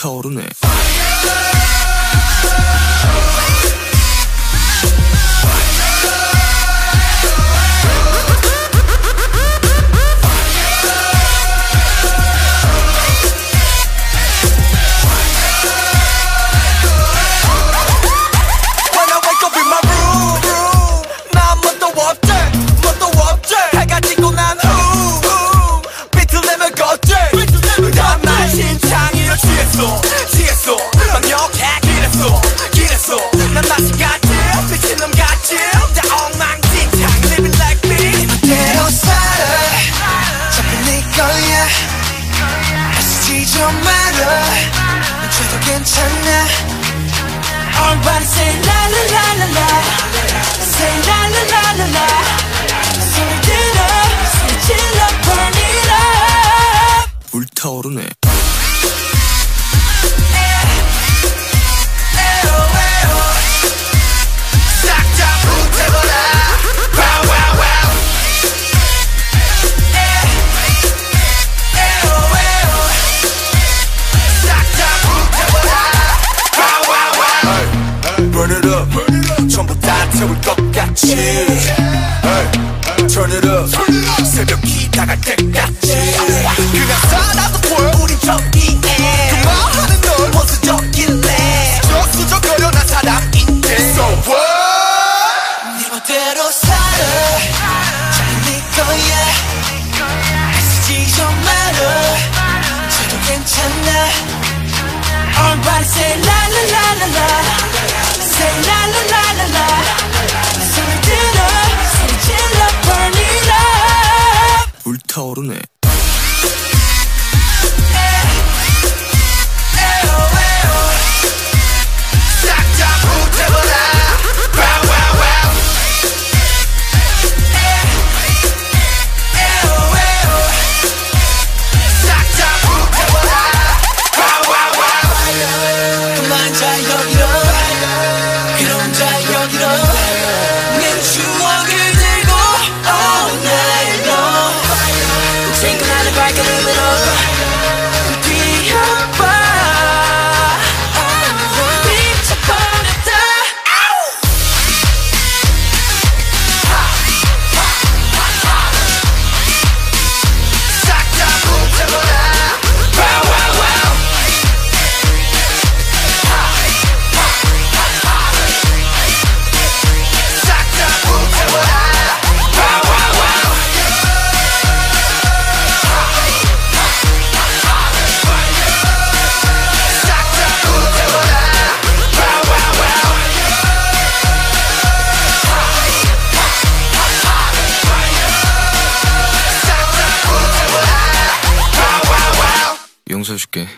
타오르네. don't matter 어째도 괜찮아 Everybody say la la la la la Say la la la la la 소리 들어 소리 질러 burn it up 불타오르네 채울 것 같이 hey, Turn it up. 새벽 기다갈 때까지. 그냥 싸나도 보여. 우린 정의해. 그 말하는 널 원수적일래 수적수적거려 난 사람인데. So what? 네 멋대로 살아. 倒るね。 용서해줄게.